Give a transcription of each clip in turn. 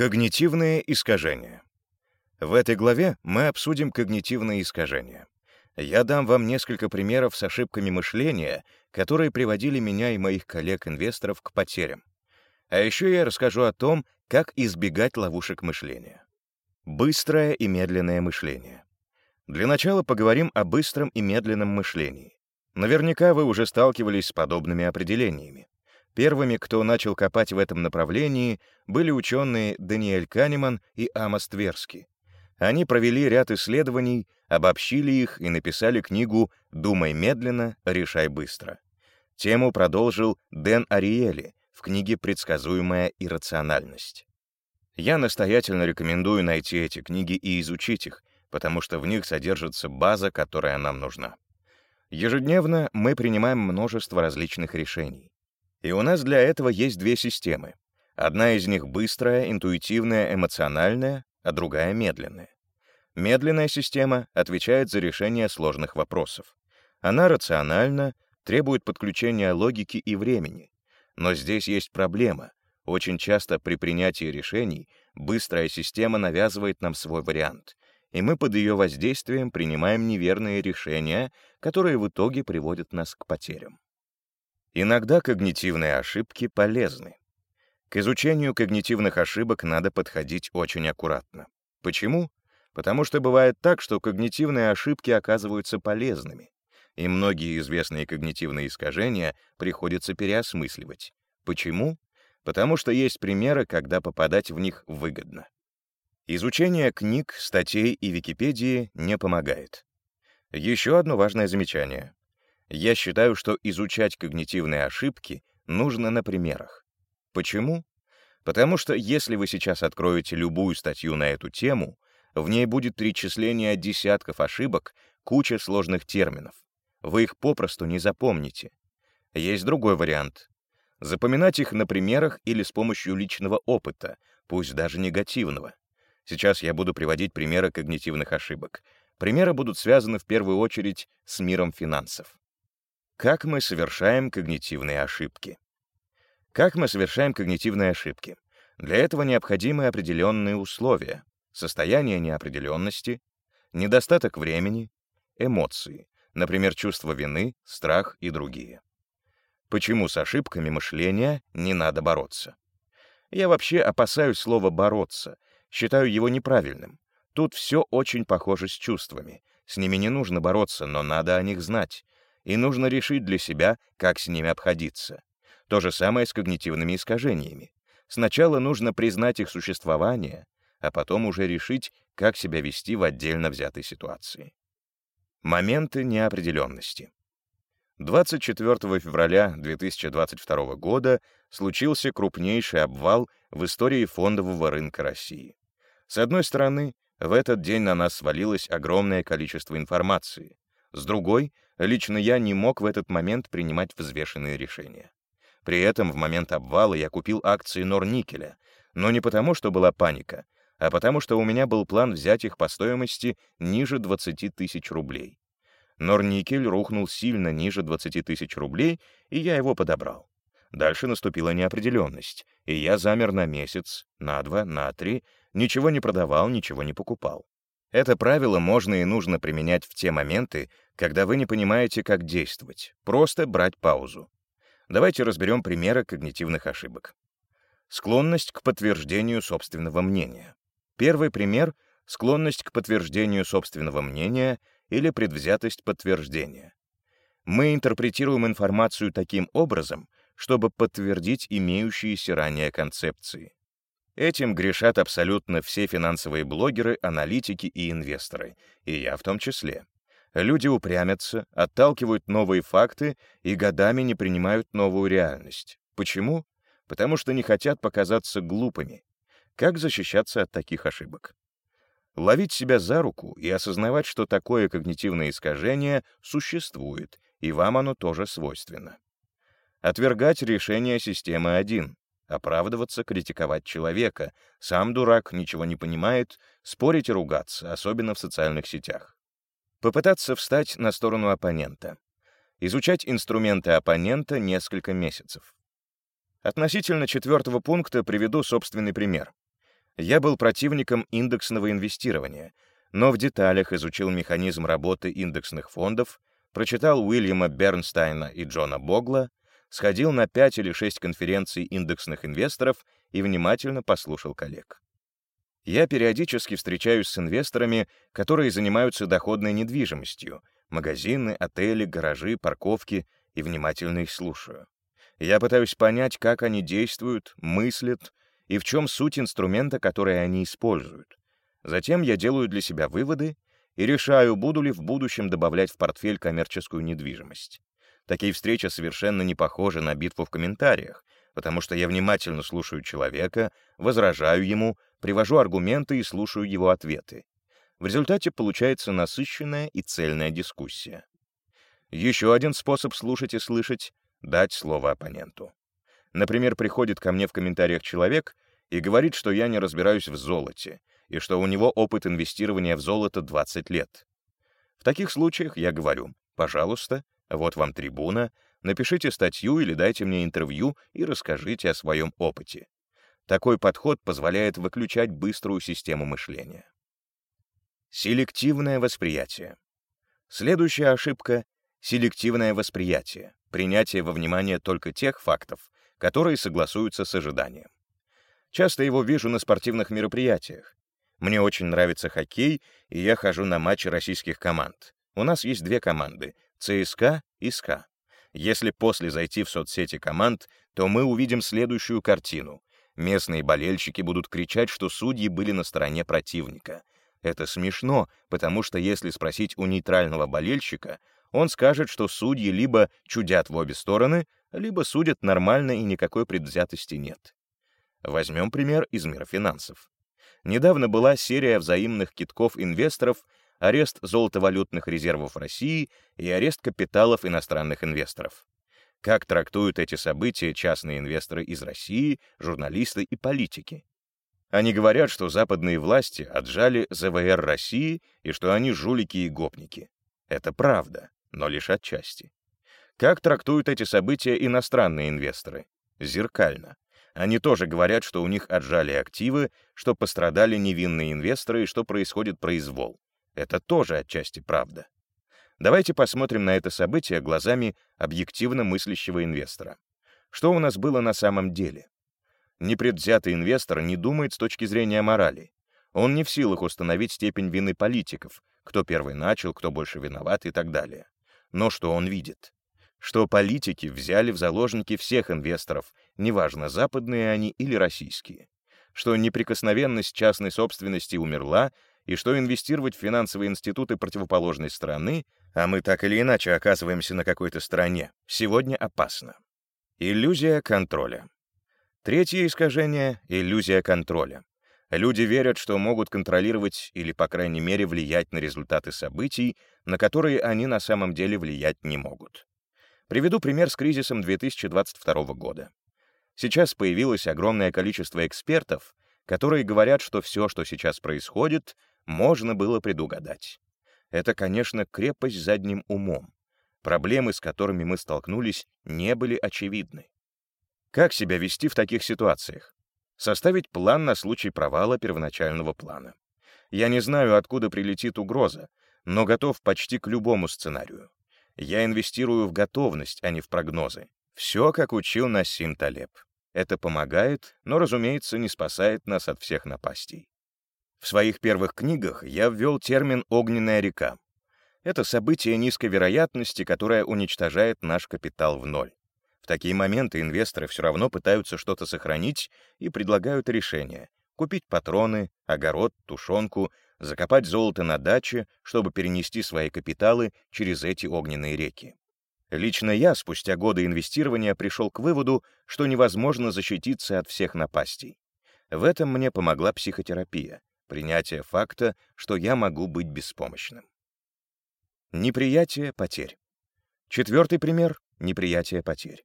Когнитивные искажения. В этой главе мы обсудим когнитивные искажения. Я дам вам несколько примеров с ошибками мышления, которые приводили меня и моих коллег-инвесторов к потерям. А еще я расскажу о том, как избегать ловушек мышления. Быстрое и медленное мышление. Для начала поговорим о быстром и медленном мышлении. Наверняка вы уже сталкивались с подобными определениями. Первыми, кто начал копать в этом направлении, были ученые Даниэль Канеман и Амос Тверски. Они провели ряд исследований, обобщили их и написали книгу «Думай медленно, решай быстро». Тему продолжил Дэн Ариэли в книге «Предсказуемая иррациональность». Я настоятельно рекомендую найти эти книги и изучить их, потому что в них содержится база, которая нам нужна. Ежедневно мы принимаем множество различных решений. И у нас для этого есть две системы. Одна из них быстрая, интуитивная, эмоциональная, а другая медленная. Медленная система отвечает за решение сложных вопросов. Она рациональна, требует подключения логики и времени. Но здесь есть проблема. Очень часто при принятии решений быстрая система навязывает нам свой вариант, и мы под ее воздействием принимаем неверные решения, которые в итоге приводят нас к потерям. Иногда когнитивные ошибки полезны. К изучению когнитивных ошибок надо подходить очень аккуратно. Почему? Потому что бывает так, что когнитивные ошибки оказываются полезными, и многие известные когнитивные искажения приходится переосмысливать. Почему? Потому что есть примеры, когда попадать в них выгодно. Изучение книг, статей и Википедии не помогает. Еще одно важное замечание. Я считаю, что изучать когнитивные ошибки нужно на примерах. Почему? Потому что если вы сейчас откроете любую статью на эту тему, в ней будет перечисление десятков ошибок, куча сложных терминов. Вы их попросту не запомните. Есть другой вариант. Запоминать их на примерах или с помощью личного опыта, пусть даже негативного. Сейчас я буду приводить примеры когнитивных ошибок. Примеры будут связаны в первую очередь с миром финансов. Как мы совершаем когнитивные ошибки? Как мы совершаем когнитивные ошибки? Для этого необходимы определенные условия. Состояние неопределенности, недостаток времени, эмоции, например, чувство вины, страх и другие. Почему с ошибками мышления не надо бороться? Я вообще опасаюсь слова «бороться», считаю его неправильным. Тут все очень похоже с чувствами. С ними не нужно бороться, но надо о них знать и нужно решить для себя, как с ними обходиться. То же самое с когнитивными искажениями. Сначала нужно признать их существование, а потом уже решить, как себя вести в отдельно взятой ситуации. Моменты неопределенности. 24 февраля 2022 года случился крупнейший обвал в истории фондового рынка России. С одной стороны, в этот день на нас свалилось огромное количество информации. С другой, лично я не мог в этот момент принимать взвешенные решения. При этом в момент обвала я купил акции Норникеля, но не потому, что была паника, а потому что у меня был план взять их по стоимости ниже 20 тысяч рублей. Норникель рухнул сильно ниже 20 тысяч рублей, и я его подобрал. Дальше наступила неопределенность, и я замер на месяц, на два, на три, ничего не продавал, ничего не покупал. Это правило можно и нужно применять в те моменты, когда вы не понимаете, как действовать. Просто брать паузу. Давайте разберем примеры когнитивных ошибок. Склонность к подтверждению собственного мнения. Первый пример — склонность к подтверждению собственного мнения или предвзятость подтверждения. Мы интерпретируем информацию таким образом, чтобы подтвердить имеющиеся ранее концепции. Этим грешат абсолютно все финансовые блогеры, аналитики и инвесторы, и я в том числе. Люди упрямятся, отталкивают новые факты и годами не принимают новую реальность. Почему? Потому что не хотят показаться глупыми. Как защищаться от таких ошибок? Ловить себя за руку и осознавать, что такое когнитивное искажение существует, и вам оно тоже свойственно. Отвергать решение системы 1, оправдываться, критиковать человека. Сам дурак, ничего не понимает, спорить и ругаться, особенно в социальных сетях. Попытаться встать на сторону оппонента. Изучать инструменты оппонента несколько месяцев. Относительно четвертого пункта приведу собственный пример. Я был противником индексного инвестирования, но в деталях изучил механизм работы индексных фондов, прочитал Уильяма Бернстайна и Джона Богла, сходил на пять или шесть конференций индексных инвесторов и внимательно послушал коллег. Я периодически встречаюсь с инвесторами, которые занимаются доходной недвижимостью, магазины, отели, гаражи, парковки, и внимательно их слушаю. Я пытаюсь понять, как они действуют, мыслят и в чем суть инструмента, который они используют. Затем я делаю для себя выводы и решаю, буду ли в будущем добавлять в портфель коммерческую недвижимость. Такие встречи совершенно не похожи на битву в комментариях, потому что я внимательно слушаю человека, возражаю ему, привожу аргументы и слушаю его ответы. В результате получается насыщенная и цельная дискуссия. Еще один способ слушать и слышать — дать слово оппоненту. Например, приходит ко мне в комментариях человек и говорит, что я не разбираюсь в золоте, и что у него опыт инвестирования в золото 20 лет. В таких случаях я говорю, пожалуйста, вот вам трибуна, напишите статью или дайте мне интервью и расскажите о своем опыте. Такой подход позволяет выключать быструю систему мышления. Селективное восприятие. Следующая ошибка — селективное восприятие, принятие во внимание только тех фактов, которые согласуются с ожиданием. Часто его вижу на спортивных мероприятиях. Мне очень нравится хоккей, и я хожу на матчи российских команд. У нас есть две команды — ЦСКА и СКА. Если после зайти в соцсети команд, то мы увидим следующую картину. Местные болельщики будут кричать, что судьи были на стороне противника. Это смешно, потому что если спросить у нейтрального болельщика, он скажет, что судьи либо чудят в обе стороны, либо судят нормально и никакой предвзятости нет. Возьмем пример из мира финансов. Недавно была серия взаимных китков инвесторов, арест золотовалютных резервов России и арест капиталов иностранных инвесторов. Как трактуют эти события частные инвесторы из России, журналисты и политики? Они говорят, что западные власти отжали ЗВР России и что они жулики и гопники. Это правда, но лишь отчасти. Как трактуют эти события иностранные инвесторы? Зеркально. Они тоже говорят, что у них отжали активы, что пострадали невинные инвесторы и что происходит произвол. Это тоже отчасти правда. Давайте посмотрим на это событие глазами объективно мыслящего инвестора. Что у нас было на самом деле? Непредвзятый инвестор не думает с точки зрения морали. Он не в силах установить степень вины политиков, кто первый начал, кто больше виноват и так далее. Но что он видит? Что политики взяли в заложники всех инвесторов, неважно, западные они или российские. Что неприкосновенность частной собственности умерла, и что инвестировать в финансовые институты противоположной страны а мы так или иначе оказываемся на какой-то стороне, сегодня опасно. Иллюзия контроля. Третье искажение — иллюзия контроля. Люди верят, что могут контролировать или, по крайней мере, влиять на результаты событий, на которые они на самом деле влиять не могут. Приведу пример с кризисом 2022 года. Сейчас появилось огромное количество экспертов, которые говорят, что все, что сейчас происходит, можно было предугадать это, конечно, крепость задним умом. Проблемы, с которыми мы столкнулись, не были очевидны. Как себя вести в таких ситуациях? Составить план на случай провала первоначального плана. Я не знаю, откуда прилетит угроза, но готов почти к любому сценарию. Я инвестирую в готовность, а не в прогнозы. Все, как учил Насим Талеб. Это помогает, но, разумеется, не спасает нас от всех напастей. В своих первых книгах я ввел термин «огненная река». Это событие низкой вероятности, которое уничтожает наш капитал в ноль. В такие моменты инвесторы все равно пытаются что-то сохранить и предлагают решение — купить патроны, огород, тушенку, закопать золото на даче, чтобы перенести свои капиталы через эти огненные реки. Лично я, спустя годы инвестирования, пришел к выводу, что невозможно защититься от всех напастей. В этом мне помогла психотерапия принятие факта, что я могу быть беспомощным. Неприятие потерь. Четвертый пример — неприятие потерь.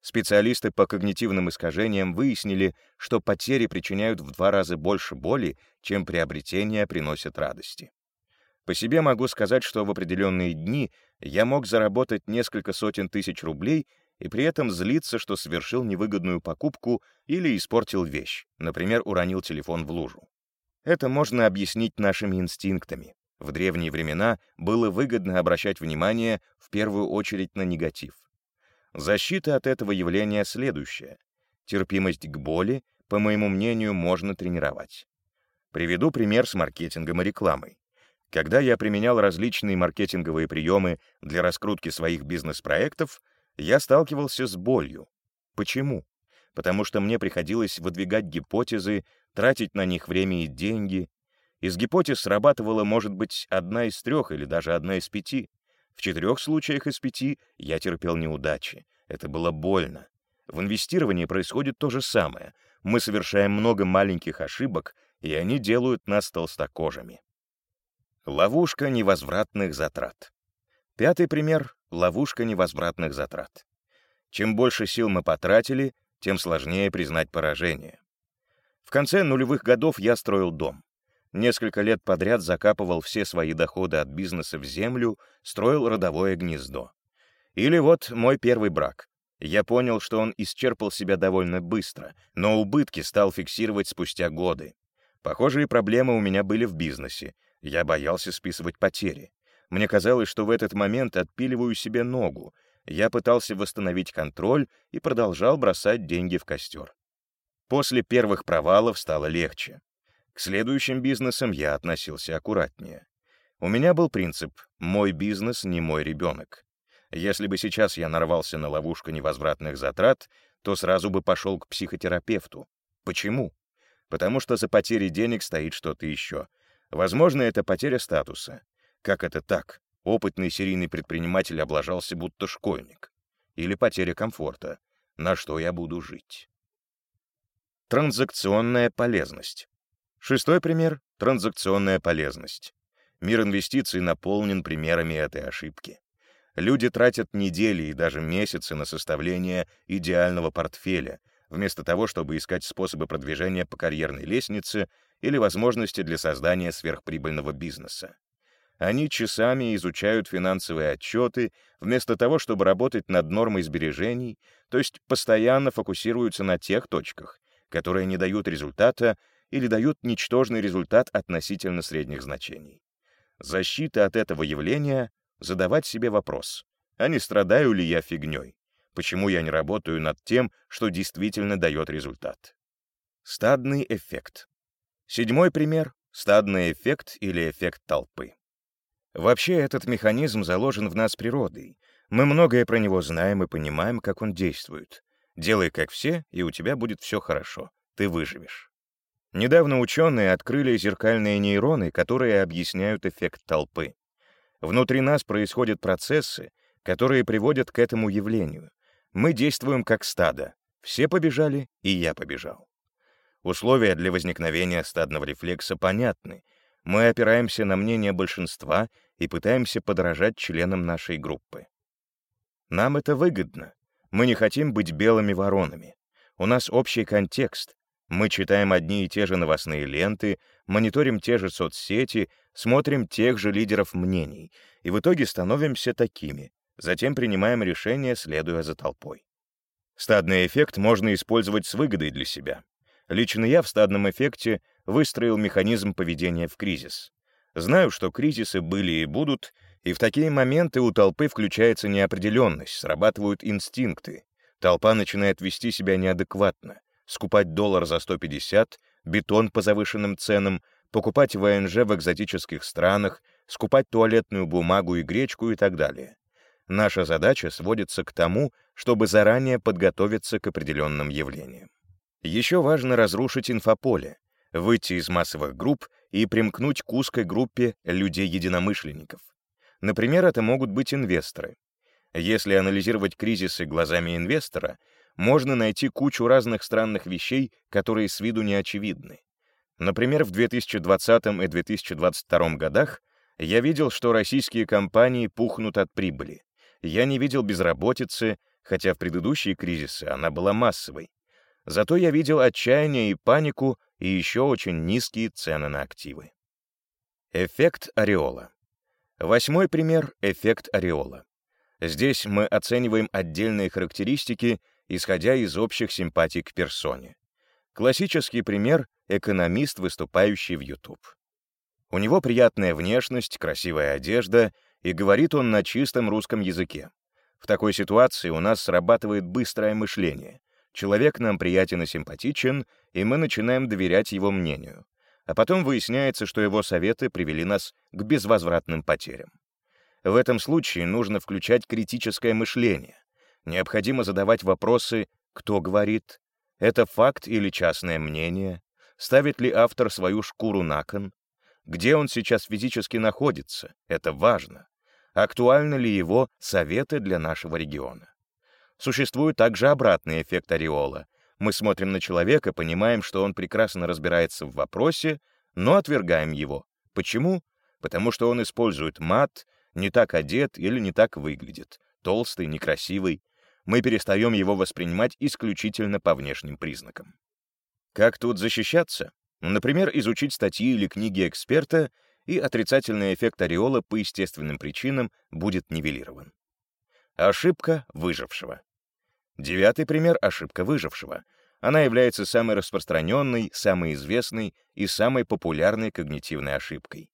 Специалисты по когнитивным искажениям выяснили, что потери причиняют в два раза больше боли, чем приобретения приносят радости. По себе могу сказать, что в определенные дни я мог заработать несколько сотен тысяч рублей и при этом злиться, что совершил невыгодную покупку или испортил вещь, например, уронил телефон в лужу. Это можно объяснить нашими инстинктами. В древние времена было выгодно обращать внимание в первую очередь на негатив. Защита от этого явления следующая. Терпимость к боли, по моему мнению, можно тренировать. Приведу пример с маркетингом и рекламой. Когда я применял различные маркетинговые приемы для раскрутки своих бизнес-проектов, я сталкивался с болью. Почему? Потому что мне приходилось выдвигать гипотезы, тратить на них время и деньги. Из гипотез срабатывала, может быть, одна из трех или даже одна из пяти. В четырех случаях из пяти я терпел неудачи. Это было больно. В инвестировании происходит то же самое. Мы совершаем много маленьких ошибок, и они делают нас толстокожими. Ловушка невозвратных затрат. Пятый пример — ловушка невозвратных затрат. Чем больше сил мы потратили, тем сложнее признать поражение. В конце нулевых годов я строил дом. Несколько лет подряд закапывал все свои доходы от бизнеса в землю, строил родовое гнездо. Или вот мой первый брак. Я понял, что он исчерпал себя довольно быстро, но убытки стал фиксировать спустя годы. Похожие проблемы у меня были в бизнесе. Я боялся списывать потери. Мне казалось, что в этот момент отпиливаю себе ногу. Я пытался восстановить контроль и продолжал бросать деньги в костер. После первых провалов стало легче. К следующим бизнесам я относился аккуратнее. У меня был принцип «мой бизнес не мой ребенок». Если бы сейчас я нарвался на ловушку невозвратных затрат, то сразу бы пошел к психотерапевту. Почему? Потому что за потерей денег стоит что-то еще. Возможно, это потеря статуса. Как это так? Опытный серийный предприниматель облажался будто школьник. Или потеря комфорта. На что я буду жить? Транзакционная полезность. Шестой пример — транзакционная полезность. Мир инвестиций наполнен примерами этой ошибки. Люди тратят недели и даже месяцы на составление идеального портфеля, вместо того, чтобы искать способы продвижения по карьерной лестнице или возможности для создания сверхприбыльного бизнеса. Они часами изучают финансовые отчеты, вместо того, чтобы работать над нормой сбережений, то есть постоянно фокусируются на тех точках, которые не дают результата или дают ничтожный результат относительно средних значений. Защита от этого явления — задавать себе вопрос, а не страдаю ли я фигней? Почему я не работаю над тем, что действительно дает результат? Стадный эффект. Седьмой пример — стадный эффект или эффект толпы. Вообще, этот механизм заложен в нас природой. Мы многое про него знаем и понимаем, как он действует. Делай как все, и у тебя будет все хорошо. Ты выживешь. Недавно ученые открыли зеркальные нейроны, которые объясняют эффект толпы. Внутри нас происходят процессы, которые приводят к этому явлению. Мы действуем как стадо. Все побежали, и я побежал. Условия для возникновения стадного рефлекса понятны. Мы опираемся на мнение большинства и пытаемся подражать членам нашей группы. Нам это выгодно. Мы не хотим быть белыми воронами. У нас общий контекст. Мы читаем одни и те же новостные ленты, мониторим те же соцсети, смотрим тех же лидеров мнений, и в итоге становимся такими, затем принимаем решения, следуя за толпой. Стадный эффект можно использовать с выгодой для себя. Лично я в стадном эффекте выстроил механизм поведения в кризис. Знаю, что кризисы были и будут, и в такие моменты у толпы включается неопределенность, срабатывают инстинкты. Толпа начинает вести себя неадекватно, скупать доллар за 150, бетон по завышенным ценам, покупать ВНЖ в экзотических странах, скупать туалетную бумагу и гречку и так далее. Наша задача сводится к тому, чтобы заранее подготовиться к определенным явлениям. Еще важно разрушить инфополе, выйти из массовых групп и примкнуть к узкой группе людей-единомышленников. Например, это могут быть инвесторы. Если анализировать кризисы глазами инвестора, можно найти кучу разных странных вещей, которые с виду не очевидны. Например, в 2020 и 2022 годах я видел, что российские компании пухнут от прибыли. Я не видел безработицы, хотя в предыдущие кризисы она была массовой. Зато я видел отчаяние и панику, и еще очень низкие цены на активы. Эффект ореола. Восьмой пример — эффект ореола. Здесь мы оцениваем отдельные характеристики, исходя из общих симпатий к персоне. Классический пример — экономист, выступающий в YouTube. У него приятная внешность, красивая одежда, и говорит он на чистом русском языке. В такой ситуации у нас срабатывает быстрое мышление. Человек нам приятен и симпатичен, и мы начинаем доверять его мнению. А потом выясняется, что его советы привели нас к безвозвратным потерям. В этом случае нужно включать критическое мышление. Необходимо задавать вопросы «кто говорит?», «это факт или частное мнение?», «ставит ли автор свою шкуру на кон?», «где он сейчас физически находится?», это важно, актуальны ли его советы для нашего региона. Существует также обратный эффект ореола. Мы смотрим на человека, понимаем, что он прекрасно разбирается в вопросе, но отвергаем его. Почему? Потому что он использует мат, не так одет или не так выглядит, толстый, некрасивый. Мы перестаем его воспринимать исключительно по внешним признакам. Как тут защищаться? Например, изучить статьи или книги эксперта, и отрицательный эффект ореола по естественным причинам будет нивелирован. Ошибка выжившего. Девятый пример — ошибка выжившего. Она является самой распространенной, самой известной и самой популярной когнитивной ошибкой.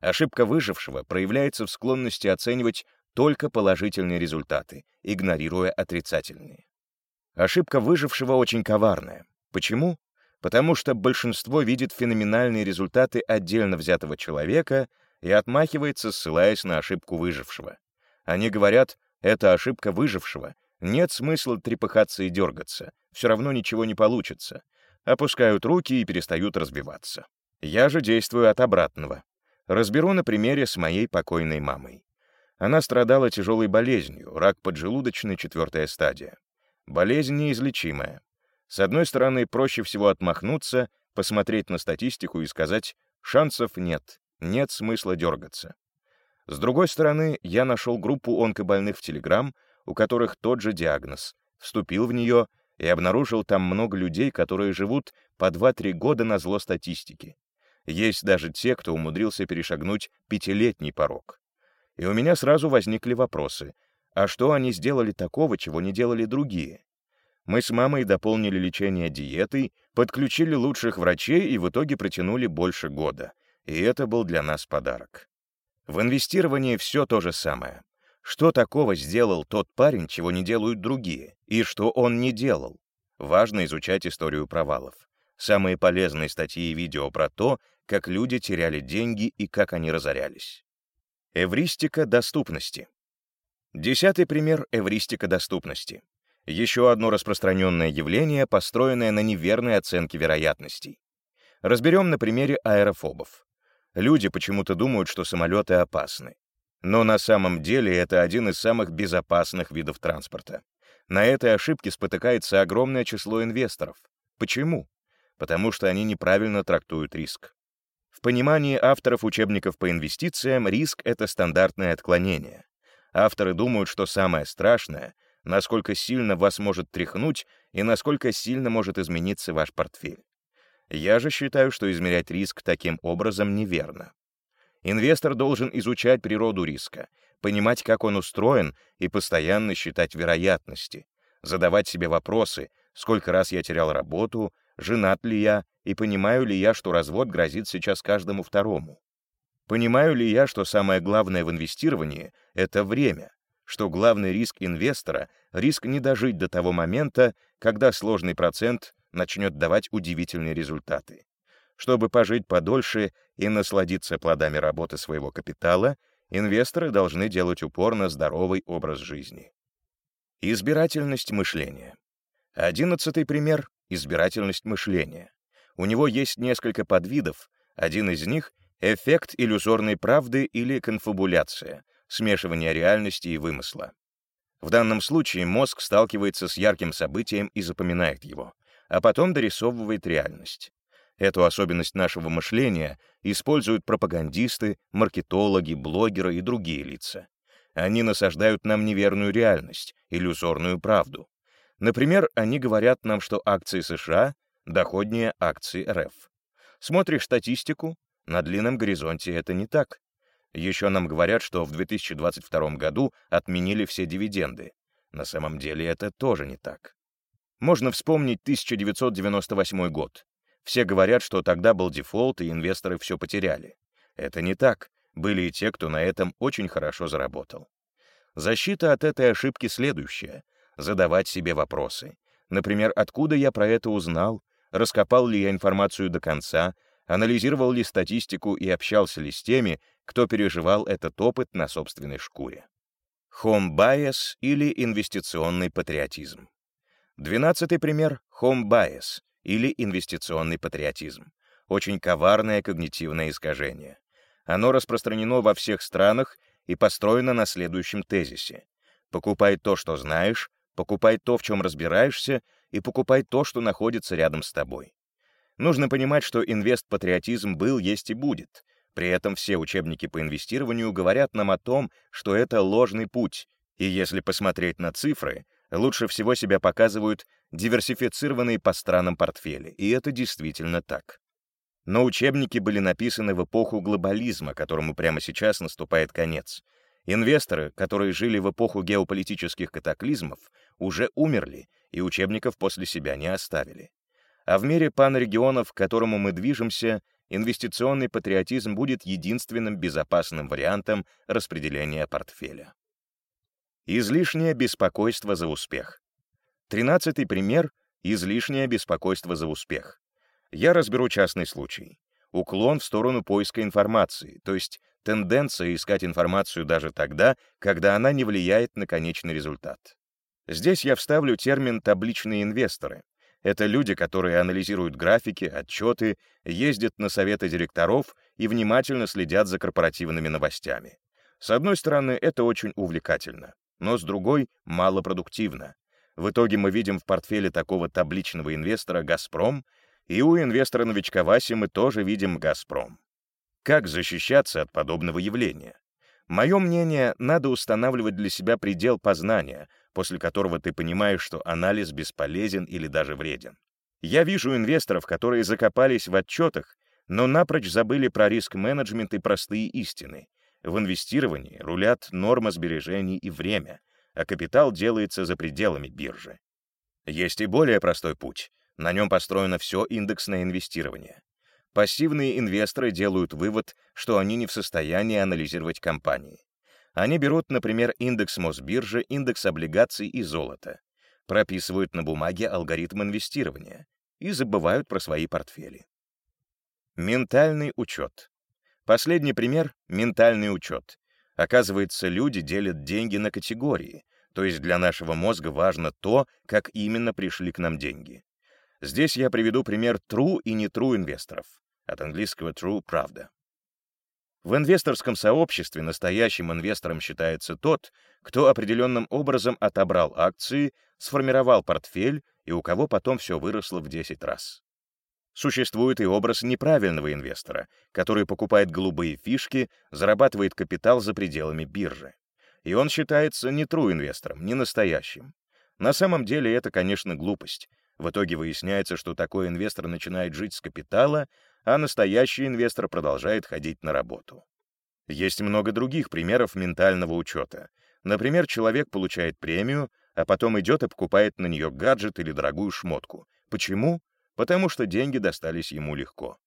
Ошибка выжившего проявляется в склонности оценивать только положительные результаты, игнорируя отрицательные. Ошибка выжившего очень коварная. Почему? Потому что большинство видит феноменальные результаты отдельно взятого человека и отмахивается, ссылаясь на ошибку выжившего. Они говорят, это ошибка выжившего, нет смысла трепыхаться и дергаться, все равно ничего не получится. Опускают руки и перестают разбиваться. Я же действую от обратного. Разберу на примере с моей покойной мамой. Она страдала тяжелой болезнью, рак поджелудочной, четвертая стадия. Болезнь неизлечимая. С одной стороны, проще всего отмахнуться, посмотреть на статистику и сказать «шансов нет, нет смысла дергаться». С другой стороны, я нашел группу онкобольных в Телеграм, у которых тот же диагноз, вступил в нее и обнаружил там много людей, которые живут по 2-3 года на зло статистики. Есть даже те, кто умудрился перешагнуть пятилетний порог. И у меня сразу возникли вопросы. А что они сделали такого, чего не делали другие? Мы с мамой дополнили лечение диетой, подключили лучших врачей и в итоге протянули больше года. И это был для нас подарок. В инвестировании все то же самое. Что такого сделал тот парень, чего не делают другие? И что он не делал? Важно изучать историю провалов. Самые полезные статьи и видео про то, как люди теряли деньги и как они разорялись. Эвристика доступности. Десятый пример — эвристика доступности. Еще одно распространенное явление, построенное на неверной оценке вероятностей. Разберем на примере аэрофобов. Люди почему-то думают, что самолеты опасны. Но на самом деле это один из самых безопасных видов транспорта. На этой ошибке спотыкается огромное число инвесторов. Почему? Потому что они неправильно трактуют риск. В понимании авторов учебников по инвестициям риск — это стандартное отклонение. Авторы думают, что самое страшное — насколько сильно вас может тряхнуть и насколько сильно может измениться ваш портфель. Я же считаю, что измерять риск таким образом неверно. Инвестор должен изучать природу риска, понимать, как он устроен, и постоянно считать вероятности, задавать себе вопросы, сколько раз я терял работу, женат ли я и понимаю ли я, что развод грозит сейчас каждому второму. Понимаю ли я, что самое главное в инвестировании — это время, что главный риск инвестора — риск не дожить до того момента, когда сложный процент начнет давать удивительные результаты. Чтобы пожить подольше и насладиться плодами работы своего капитала, инвесторы должны делать упор на здоровый образ жизни. Избирательность мышления. Одиннадцатый пример избирательность мышления. У него есть несколько подвидов, один из них — эффект иллюзорной правды или конфабуляция, смешивание реальности и вымысла. В данном случае мозг сталкивается с ярким событием и запоминает его, а потом дорисовывает реальность. Эту особенность нашего мышления используют пропагандисты, маркетологи, блогеры и другие лица. Они насаждают нам неверную реальность, иллюзорную правду. Например, они говорят нам, что акции США доходнее акций РФ. Смотришь статистику, на длинном горизонте это не так. Еще нам говорят, что в 2022 году отменили все дивиденды. На самом деле это тоже не так. Можно вспомнить 1998 год. Все говорят, что тогда был дефолт, и инвесторы все потеряли. Это не так. Были и те, кто на этом очень хорошо заработал. Защита от этой ошибки следующая — задавать себе вопросы. Например, откуда я про это узнал, раскопал ли я информацию до конца, анализировал ли статистику и общался ли с теми, кто переживал этот опыт на собственной шкуре. Home bias или инвестиционный патриотизм. Двенадцатый пример — home bias или инвестиционный патриотизм. Очень коварное когнитивное искажение. Оно распространено во всех странах и построено на следующем тезисе. Покупай то, что знаешь, покупай то, в чем разбираешься, и покупай то, что находится рядом с тобой. Нужно понимать, что инвест-патриотизм был, есть и будет. При этом все учебники по инвестированию говорят нам о том, что это ложный путь, и если посмотреть на цифры, лучше всего себя показывают диверсифицированные по странам портфели, и это действительно так. Но учебники были написаны в эпоху глобализма, которому прямо сейчас наступает конец. Инвесторы, которые жили в эпоху геополитических катаклизмов, уже умерли и учебников после себя не оставили. А в мире панрегионов, к которому мы движемся, инвестиционный патриотизм будет единственным безопасным вариантом распределения портфеля. Излишнее беспокойство за успех. Тринадцатый пример — излишнее беспокойство за успех. Я разберу частный случай. Уклон в сторону поиска информации, то есть тенденция искать информацию даже тогда, когда она не влияет на конечный результат. Здесь я вставлю термин «табличные инвесторы». Это люди, которые анализируют графики, отчеты, ездят на советы директоров и внимательно следят за корпоративными новостями. С одной стороны, это очень увлекательно, но с другой — малопродуктивно. В итоге мы видим в портфеле такого табличного инвестора «Газпром», и у инвестора-новичка Васи мы тоже видим «Газпром». Как защищаться от подобного явления? Мое мнение, надо устанавливать для себя предел познания, после которого ты понимаешь, что анализ бесполезен или даже вреден. Я вижу инвесторов, которые закопались в отчетах, но напрочь забыли про риск-менеджмент и простые истины. В инвестировании рулят норма сбережений и время, а капитал делается за пределами биржи. Есть и более простой путь. На нем построено все индексное инвестирование. Пассивные инвесторы делают вывод, что они не в состоянии анализировать компании. Они берут, например, индекс Мосбиржи, индекс облигаций и золота, прописывают на бумаге алгоритм инвестирования и забывают про свои портфели. Ментальный учет. Последний пример — ментальный учет. Оказывается, люди делят деньги на категории, то есть для нашего мозга важно то, как именно пришли к нам деньги. Здесь я приведу пример true и не true инвесторов. От английского true — правда. В инвесторском сообществе настоящим инвестором считается тот, кто определенным образом отобрал акции, сформировал портфель и у кого потом все выросло в 10 раз. Существует и образ неправильного инвестора, который покупает голубые фишки, зарабатывает капитал за пределами биржи. И он считается не true инвестором, не настоящим. На самом деле это, конечно, глупость. В итоге выясняется, что такой инвестор начинает жить с капитала, а настоящий инвестор продолжает ходить на работу. Есть много других примеров ментального учета. Например, человек получает премию, а потом идет и покупает на нее гаджет или дорогую шмотку. Почему? Потому что деньги достались ему легко.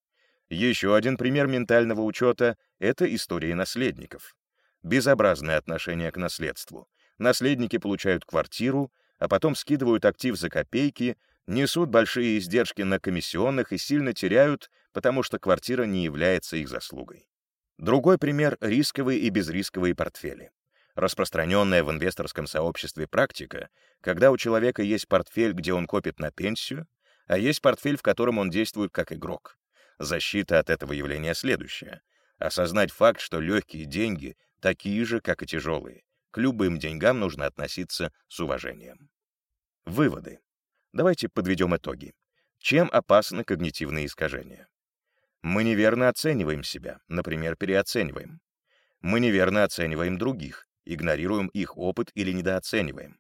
Еще один пример ментального учета — это истории наследников. Безобразное отношение к наследству. Наследники получают квартиру, а потом скидывают актив за копейки, несут большие издержки на комиссионных и сильно теряют, потому что квартира не является их заслугой. Другой пример — рисковые и безрисковые портфели. Распространенная в инвесторском сообществе практика, когда у человека есть портфель, где он копит на пенсию, а есть портфель, в котором он действует как игрок. Защита от этого явления следующая. Осознать факт, что легкие деньги такие же, как и тяжелые. К любым деньгам нужно относиться с уважением. Выводы. Давайте подведем итоги. Чем опасны когнитивные искажения? Мы неверно оцениваем себя, например, переоцениваем. Мы неверно оцениваем других, игнорируем их опыт или недооцениваем.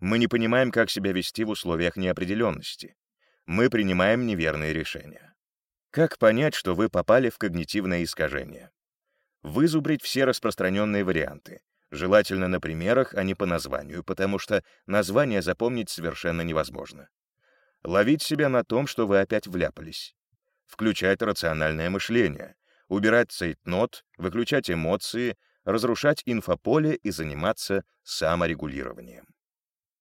Мы не понимаем, как себя вести в условиях неопределенности. Мы принимаем неверные решения. Как понять, что вы попали в когнитивное искажение? Вызубрить все распространенные варианты. Желательно на примерах, а не по названию, потому что название запомнить совершенно невозможно. Ловить себя на том, что вы опять вляпались. Включать рациональное мышление. Убирать цейтнот, выключать эмоции, разрушать инфополе и заниматься саморегулированием.